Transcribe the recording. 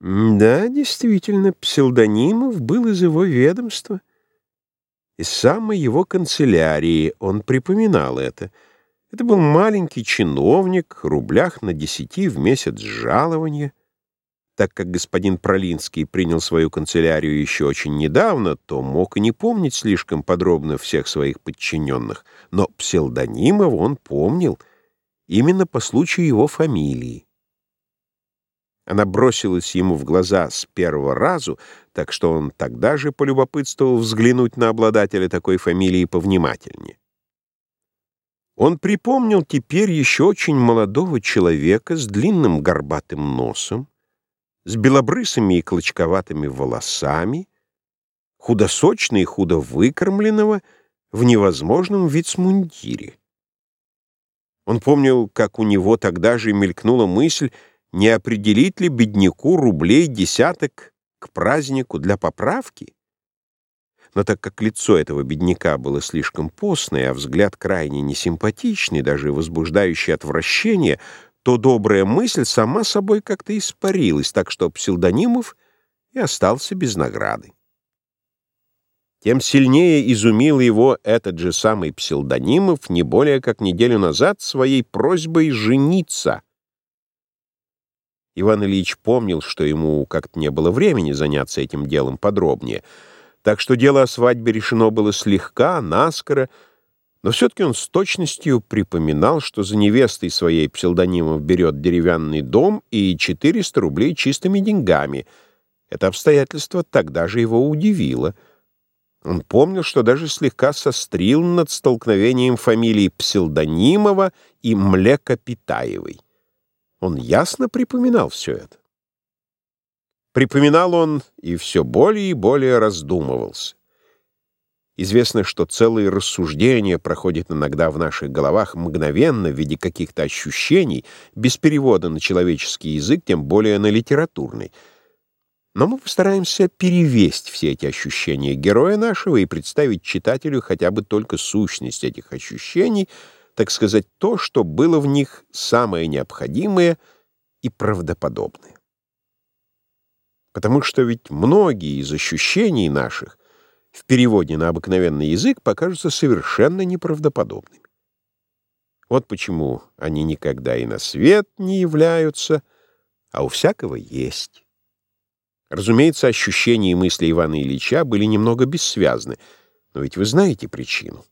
Да, действительно, псевдонимов был из его ведомства. Из самой его канцелярии он припоминал это. Это был маленький чиновник, рублях на десяти в месяц жалования. Так как господин Пролинский принял свою канцелярию еще очень недавно, то мог и не помнить слишком подробно всех своих подчиненных, но псевдонимов он помнил именно по случаю его фамилии. Она бросилась ему в глаза с первого разу, так что он тогда же полюбопытствовал взглянуть на обладателя такой фамилии повнимательнее. Он припомнил теперь еще очень молодого человека с длинным горбатым носом, с белобрысыми и клочковатыми волосами, худосочно и худо выкормленного, в невозможном вицмундире. Он помнил, как у него тогда же мелькнула мысль, не определить ли бедняку рублей десяток к празднику для поправки? Но так как лицо этого бедняка было слишком постное, а взгляд крайне несимпатичный, даже возбуждающий отвращение, то добрая мысль сама собой как-то испарилась, так что псевдонимов и остался без награды. Тем сильнее изумил его этот же самый псевдонимов не более как неделю назад своей просьбой жениться — Иван Ильич помнил, что ему как-то не было времени заняться этим делом подробнее, так что дело о свадьбе решено было слегка, наскоро, но все-таки он с точностью припоминал, что за невестой своей псевдонимов берет деревянный дом и 400 рублей чистыми деньгами. Это обстоятельство тогда же его удивило. Он помнил, что даже слегка сострил над столкновением фамилий Псилдонимова и Млекопитаевой. Он ясно припоминал все это. Припоминал он и все более и более раздумывался. Известно, что целые рассуждения проходят иногда в наших головах мгновенно в виде каких-то ощущений, без перевода на человеческий язык, тем более на литературный. Но мы постараемся перевесть все эти ощущения героя нашего и представить читателю хотя бы только сущность этих ощущений — так сказать, то, что было в них самое необходимое и правдоподобное. Потому что ведь многие из ощущений наших в переводе на обыкновенный язык покажутся совершенно неправдоподобными. Вот почему они никогда и на свет не являются, а у всякого есть. Разумеется, ощущения и мысли Ивана Ильича были немного бессвязны, но ведь вы знаете причину.